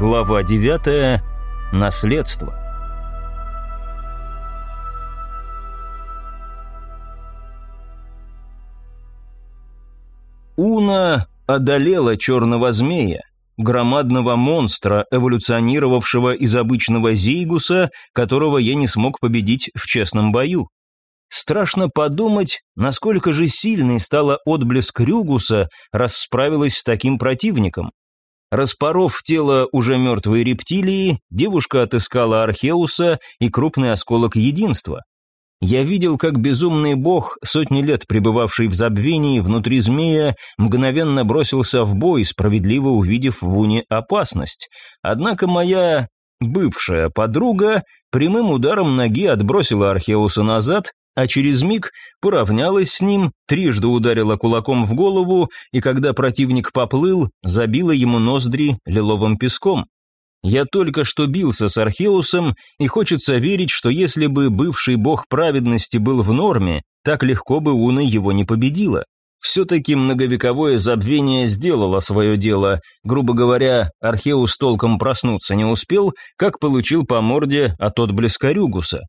Глава 9. Наследство. Уна одолела черного змея, громадного монстра, эволюционировавшего из обычного Зейгуса, которого я не смог победить в честном бою. Страшно подумать, насколько же сильной стала отблеск Рюгуса, раз справилась с таким противником. Распоров тело уже мертвой рептилии, девушка отыскала Археуса и крупный осколок единства. Я видел, как безумный бог, сотни лет пребывавший в забвении внутри змея, мгновенно бросился в бой, справедливо увидев в Уне опасность. Однако моя бывшая подруга прямым ударом ноги отбросила Археуса назад а через миг поравнялась с ним, трижды ударила кулаком в голову, и когда противник поплыл, забила ему ноздри лиловым песком. Я только что бился с Археусом, и хочется верить, что если бы бывший бог праведности был в норме, так легко бы Уна его не победила. Все-таки многовековое забвение сделало свое дело. Грубо говоря, Археус толком проснуться не успел, как получил по морде от отблеска Рюгуса.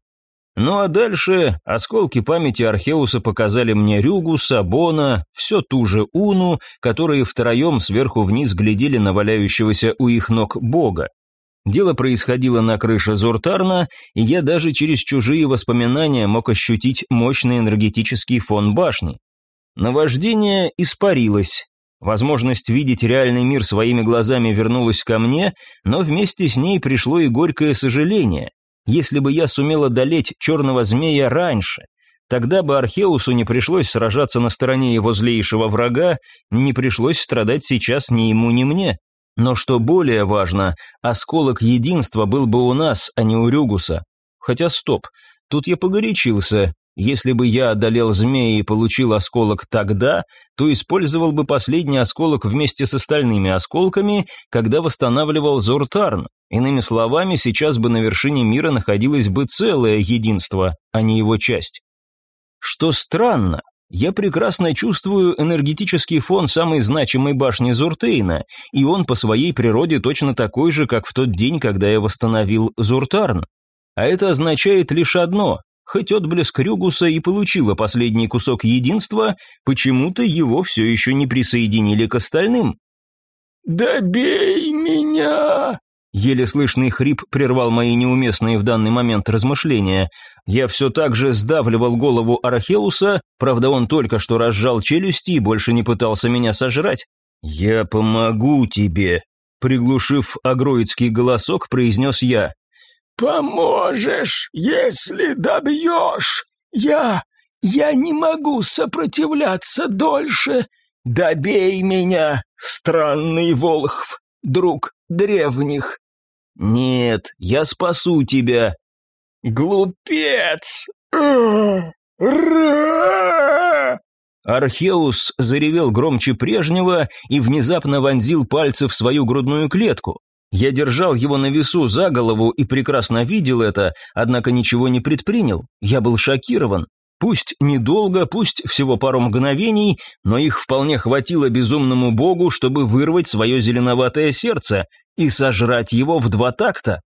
Ну а дальше осколки памяти Археуса показали мне Рюгу, Сабона, все ту же Уну, которые втроем сверху вниз глядели на валяющегося у их ног бога. Дело происходило на крыше Зуртарна, и я даже через чужие воспоминания мог ощутить мощный энергетический фон башни. Наваждение испарилось. Возможность видеть реальный мир своими глазами вернулась ко мне, но вместе с ней пришло и горькое сожаление. Если бы я сумел одолеть черного змея раньше, тогда бы Археусу не пришлось сражаться на стороне его злейшего врага, не пришлось страдать сейчас ни ему, ни мне. Но что более важно, осколок единства был бы у нас, а не у Рюгуса. Хотя стоп, тут я погорячился. Если бы я одолел змея и получил осколок тогда, то использовал бы последний осколок вместе с остальными осколками, когда восстанавливал Зуртарн. Иными словами, сейчас бы на вершине мира находилось бы целое единство, а не его часть. Что странно, я прекрасно чувствую энергетический фон самой значимой башни Зуртейна, и он по своей природе точно такой же, как в тот день, когда я восстановил Зуртарн. А это означает лишь одно Хоть отблеск Рюгуса и получила последний кусок единства, почему-то его все еще не присоединили к остальным. «Добей меня!» Еле слышный хрип прервал мои неуместные в данный момент размышления. Я все так же сдавливал голову Арахеуса, правда он только что разжал челюсти и больше не пытался меня сожрать. «Я помогу тебе», — приглушив агроидский голосок, произнес я. «Поможешь, если добьешь! Я... я не могу сопротивляться дольше! Добей меня, странный Волхв, друг древних!» «Нет, я спасу тебя!» «Глупец!» Археус заревел громче прежнего и внезапно вонзил пальцы в свою грудную клетку. Я держал его на весу за голову и прекрасно видел это, однако ничего не предпринял. Я был шокирован. Пусть недолго, пусть всего пару мгновений, но их вполне хватило безумному богу, чтобы вырвать свое зеленоватое сердце и сожрать его в два такта.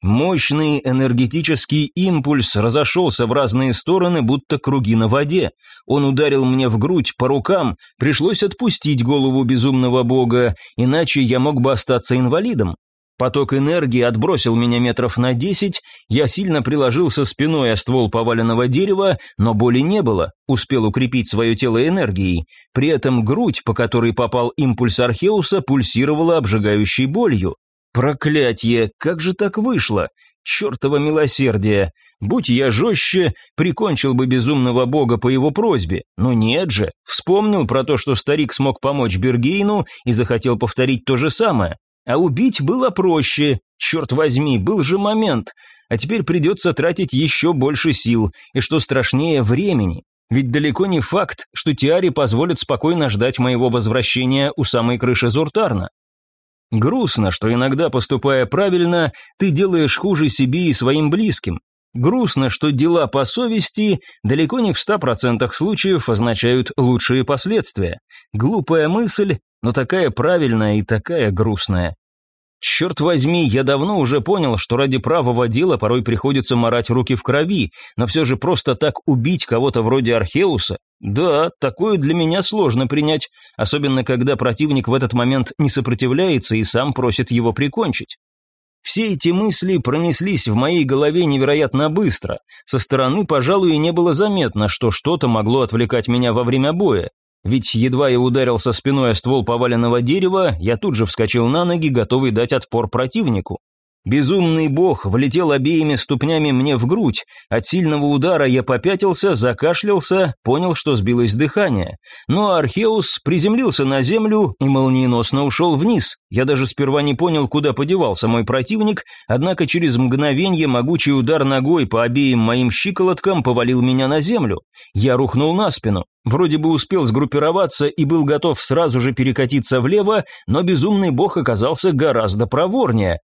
Мощный энергетический импульс разошелся в разные стороны, будто круги на воде. Он ударил мне в грудь, по рукам, пришлось отпустить голову безумного бога, иначе я мог бы остаться инвалидом. Поток энергии отбросил меня метров на десять, я сильно приложился спиной о ствол поваленного дерева, но боли не было, успел укрепить свое тело энергией. При этом грудь, по которой попал импульс Археуса, пульсировала обжигающей болью. Проклятье, как же так вышло? Чертово милосердие! Будь я жестче, прикончил бы безумного бога по его просьбе. Но нет же, вспомнил про то, что старик смог помочь Бергейну и захотел повторить то же самое. А убить было проще. Черт возьми, был же момент. А теперь придется тратить еще больше сил, и что страшнее, времени. Ведь далеко не факт, что Тиари позволит спокойно ждать моего возвращения у самой крыши Зуртарна. Грустно, что иногда, поступая правильно, ты делаешь хуже себе и своим близким. Грустно, что дела по совести далеко не в ста процентах случаев означают лучшие последствия. Глупая мысль, но такая правильная и такая грустная. Черт возьми, я давно уже понял, что ради правого дела порой приходится морать руки в крови, но все же просто так убить кого-то вроде Археуса, да, такое для меня сложно принять, особенно когда противник в этот момент не сопротивляется и сам просит его прикончить. Все эти мысли пронеслись в моей голове невероятно быстро. Со стороны, пожалуй, не было заметно, что что-то могло отвлекать меня во время боя. Ведь едва я ударился спиной о ствол поваленного дерева, я тут же вскочил на ноги, готовый дать отпор противнику. Безумный бог влетел обеими ступнями мне в грудь. От сильного удара я попятился, закашлялся, понял, что сбилось дыхание. Но ну, Археус приземлился на землю и молниеносно ушел вниз. Я даже сперва не понял, куда подевался мой противник, однако через мгновение могучий удар ногой по обеим моим щиколоткам повалил меня на землю. Я рухнул на спину. Вроде бы успел сгруппироваться и был готов сразу же перекатиться влево, но безумный бог оказался гораздо проворнее.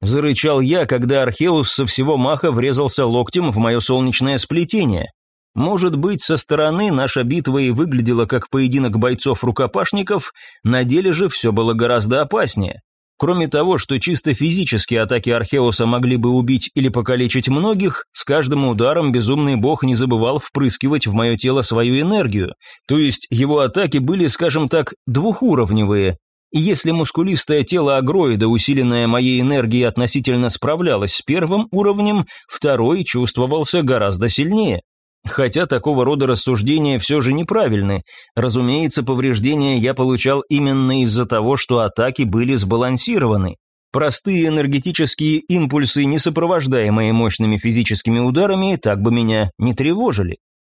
Зарычал я, когда Археус со всего маха врезался локтем в мое солнечное сплетение. Может быть, со стороны наша битва и выглядела как поединок бойцов-рукопашников, на деле же все было гораздо опаснее. Кроме того, что чисто физические атаки Археуса могли бы убить или покалечить многих, с каждым ударом безумный бог не забывал впрыскивать в мое тело свою энергию, то есть его атаки были, скажем так, двухуровневые, и если мускулистое тело агроида, усиленное моей энергией, относительно справлялось с первым уровнем, второй чувствовался гораздо сильнее. Хотя такого рода рассуждения все же неправильны. Разумеется, повреждения я получал именно из-за того, что атаки были сбалансированы. Простые энергетические импульсы, не сопровождаемые мощными физическими ударами, так бы меня не тревожили.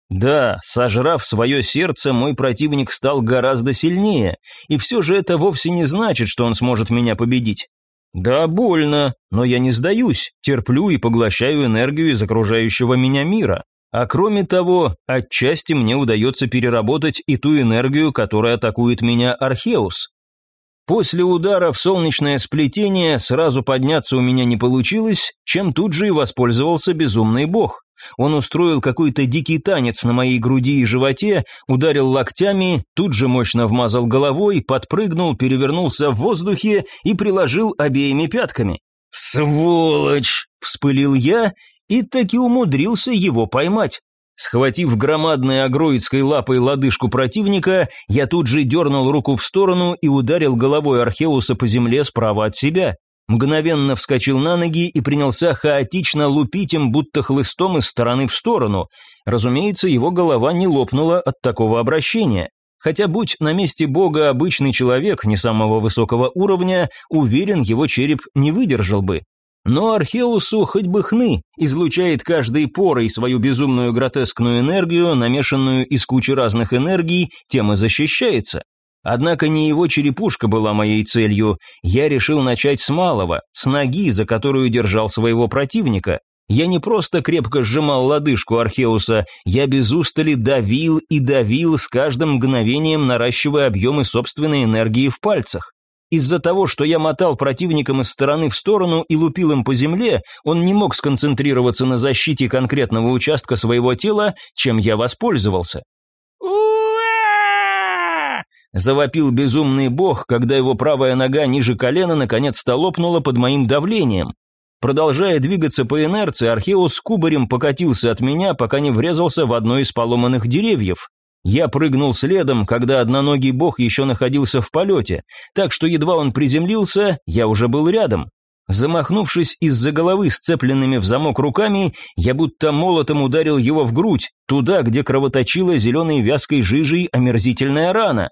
Да, сожрав свое сердце, мой противник стал гораздо сильнее, и все же это вовсе не значит, что он сможет меня победить. Да, больно, но я не сдаюсь, терплю и поглощаю энергию из окружающего меня мира. А кроме того, отчасти мне удается переработать и ту энергию, которая атакует меня Археус. После удара в солнечное сплетение сразу подняться у меня не получилось, чем тут же и воспользовался безумный бог. Он устроил какой-то дикий танец на моей груди и животе, ударил локтями, тут же мощно вмазал головой, подпрыгнул, перевернулся в воздухе и приложил обеими пятками. «Сволочь!» – вспылил я и таки умудрился его поймать. Схватив громадной агроидской лапой лодыжку противника, я тут же дернул руку в сторону и ударил головой Археуса по земле справа от себя мгновенно вскочил на ноги и принялся хаотично лупить им, будто хлыстом из стороны в сторону. Разумеется, его голова не лопнула от такого обращения. Хотя, будь на месте бога обычный человек не самого высокого уровня, уверен, его череп не выдержал бы. Но Археусу хоть бы хны, излучает каждой порой свою безумную гротескную энергию, намешанную из кучи разных энергий, тем и защищается. Однако не его черепушка была моей целью. Я решил начать с малого, с ноги, за которую держал своего противника. Я не просто крепко сжимал лодыжку Археуса, я без устали давил и давил с каждым мгновением, наращивая объемы собственной энергии в пальцах. Из-за того, что я мотал противником из стороны в сторону и лупил им по земле, он не мог сконцентрироваться на защите конкретного участка своего тела, чем я воспользовался. Завопил безумный бог, когда его правая нога ниже колена наконец-то лопнула под моим давлением. Продолжая двигаться по инерции, Археус кубарем покатился от меня, пока не врезался в одно из поломанных деревьев. Я прыгнул следом, когда одноногий бог еще находился в полете, так что едва он приземлился, я уже был рядом. Замахнувшись из-за головы сцепленными в замок руками, я будто молотом ударил его в грудь, туда, где кровоточила зеленой вязкой жижей омерзительная рана.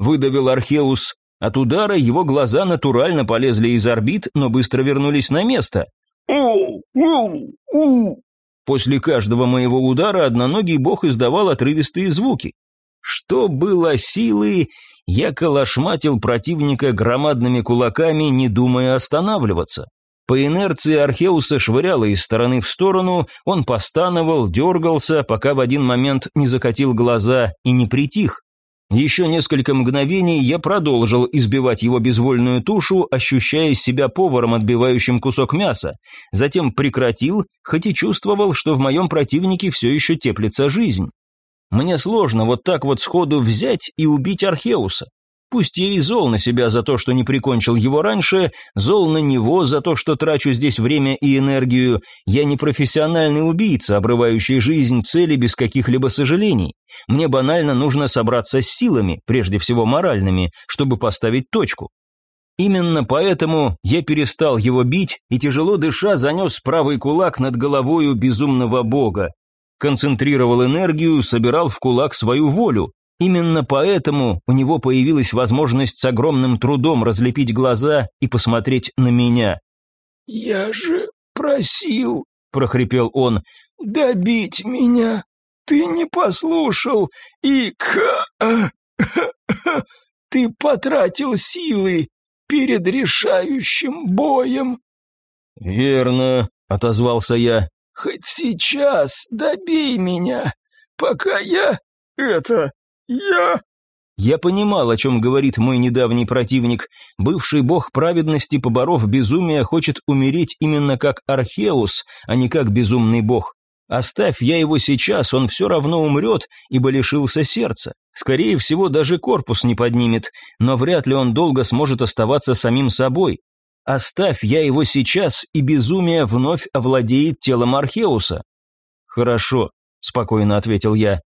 Выдавил Археус. От удара его глаза натурально полезли из орбит, но быстро вернулись на место. «У! У! У!» После каждого моего удара одноногий бог издавал отрывистые звуки. Что было силы, я калашматил противника громадными кулаками, не думая останавливаться. По инерции Археуса швыряло из стороны в сторону, он постановал, дергался, пока в один момент не закатил глаза и не притих. Еще несколько мгновений я продолжил избивать его безвольную тушу, ощущая себя поваром, отбивающим кусок мяса. Затем прекратил, хоть и чувствовал, что в моем противнике все еще теплится жизнь. Мне сложно вот так вот сходу взять и убить Археуса. Пусть я и зол на себя за то, что не прикончил его раньше, зол на него за то, что трачу здесь время и энергию. Я не профессиональный убийца, обрывающий жизнь цели без каких-либо сожалений. Мне банально нужно собраться с силами, прежде всего моральными, чтобы поставить точку. Именно поэтому я перестал его бить и, тяжело дыша, занес правый кулак над головою безумного бога. Концентрировал энергию, собирал в кулак свою волю, Именно поэтому у него появилась возможность с огромным трудом разлепить глаза и посмотреть на меня. «Я же просил», — прохрипел он, — «добить меня. Ты не послушал, и к... ты потратил силы перед решающим боем». «Верно», — отозвался я. «Хоть сейчас добей меня, пока я... это... «Я...» Я понимал, о чем говорит мой недавний противник. Бывший бог праведности, поборов безумие, хочет умереть именно как Археус, а не как безумный бог. Оставь я его сейчас, он все равно умрет, ибо лишился сердца. Скорее всего, даже корпус не поднимет, но вряд ли он долго сможет оставаться самим собой. Оставь я его сейчас, и безумие вновь овладеет телом Археуса. «Хорошо», — спокойно ответил я.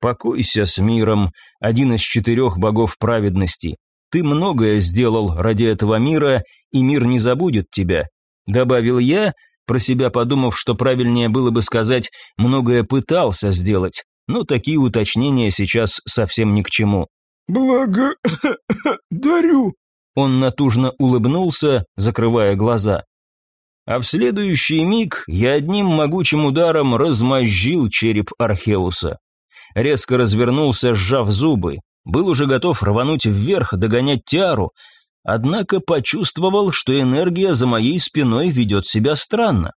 Покойся с миром, один из четырех богов праведности. Ты многое сделал ради этого мира, и мир не забудет тебя. Добавил я, про себя подумав, что правильнее было бы сказать «многое пытался сделать», но такие уточнения сейчас совсем ни к чему. «Благодарю», он натужно улыбнулся, закрывая глаза. А в следующий миг я одним могучим ударом размозжил череп Археуса резко развернулся, сжав зубы. Был уже готов рвануть вверх, догонять Тиару, однако почувствовал, что энергия за моей спиной ведет себя странно.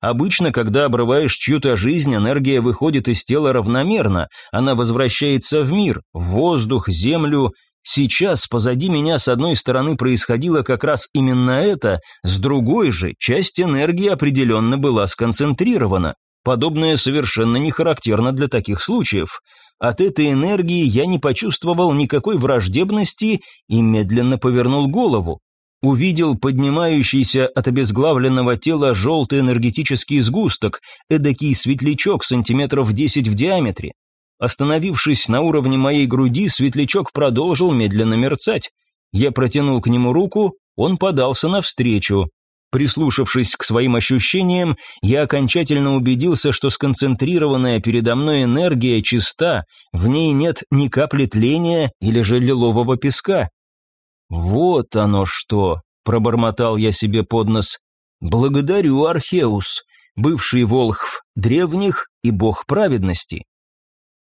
Обычно, когда обрываешь чью-то жизнь, энергия выходит из тела равномерно, она возвращается в мир, в воздух, землю. Сейчас позади меня с одной стороны происходило как раз именно это, с другой же часть энергии определенно была сконцентрирована. Подобное совершенно не характерно для таких случаев. От этой энергии я не почувствовал никакой враждебности и медленно повернул голову. Увидел поднимающийся от обезглавленного тела желтый энергетический сгусток, эдакий светлячок сантиметров 10 в диаметре. Остановившись на уровне моей груди, светлячок продолжил медленно мерцать. Я протянул к нему руку, он подался навстречу. Прислушавшись к своим ощущениям, я окончательно убедился, что сконцентрированная передо мной энергия чиста, в ней нет ни капли тления или же лилового песка. «Вот оно что!» – пробормотал я себе под нос. «Благодарю, Археус, бывший волхв древних и бог праведности».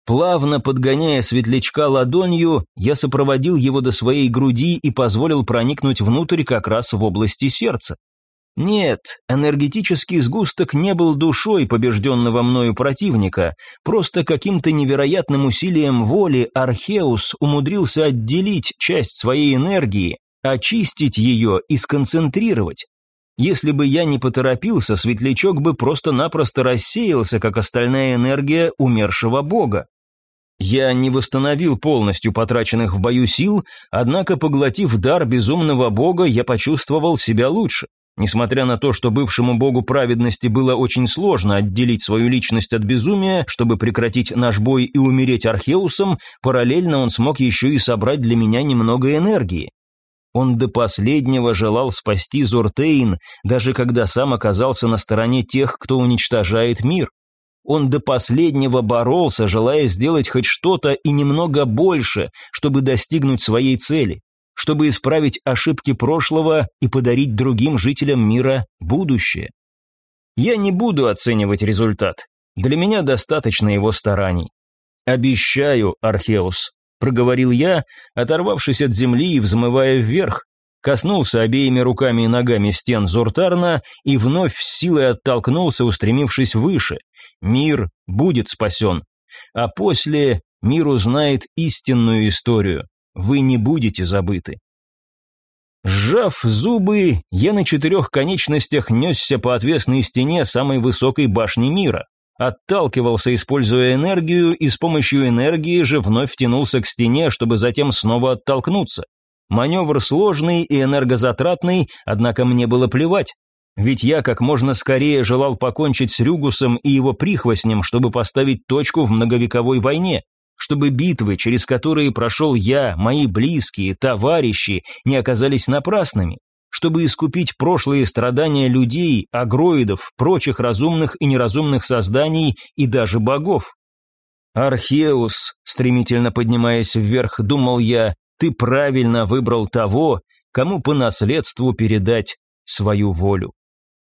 Плавно подгоняя светлячка ладонью, я сопроводил его до своей груди и позволил проникнуть внутрь как раз в области сердца. Нет, энергетический сгусток не был душой побежденного мною противника, просто каким-то невероятным усилием воли Археус умудрился отделить часть своей энергии, очистить ее и сконцентрировать. Если бы я не поторопился, светлячок бы просто-напросто рассеялся, как остальная энергия умершего бога. Я не восстановил полностью потраченных в бою сил, однако, поглотив дар безумного бога, я почувствовал себя лучше. Несмотря на то, что бывшему богу праведности было очень сложно отделить свою личность от безумия, чтобы прекратить наш бой и умереть Археусом, параллельно он смог еще и собрать для меня немного энергии. Он до последнего желал спасти Зортейн, даже когда сам оказался на стороне тех, кто уничтожает мир. Он до последнего боролся, желая сделать хоть что-то и немного больше, чтобы достигнуть своей цели чтобы исправить ошибки прошлого и подарить другим жителям мира будущее. Я не буду оценивать результат. Для меня достаточно его стараний. «Обещаю, Археус», — проговорил я, оторвавшись от земли и взмывая вверх, коснулся обеими руками и ногами стен Зуртарна и вновь с силой оттолкнулся, устремившись выше. Мир будет спасен. А после мир узнает истинную историю вы не будете забыты. Сжав зубы, я на четырех конечностях несся по отвесной стене самой высокой башни мира. Отталкивался, используя энергию, и с помощью энергии же вновь тянулся к стене, чтобы затем снова оттолкнуться. Маневр сложный и энергозатратный, однако мне было плевать. Ведь я как можно скорее желал покончить с Рюгусом и его прихвостнем, чтобы поставить точку в многовековой войне, чтобы битвы, через которые прошел я, мои близкие, товарищи, не оказались напрасными, чтобы искупить прошлые страдания людей, агроидов, прочих разумных и неразумных созданий и даже богов. «Археус», стремительно поднимаясь вверх, думал я, ты правильно выбрал того, кому по наследству передать свою волю.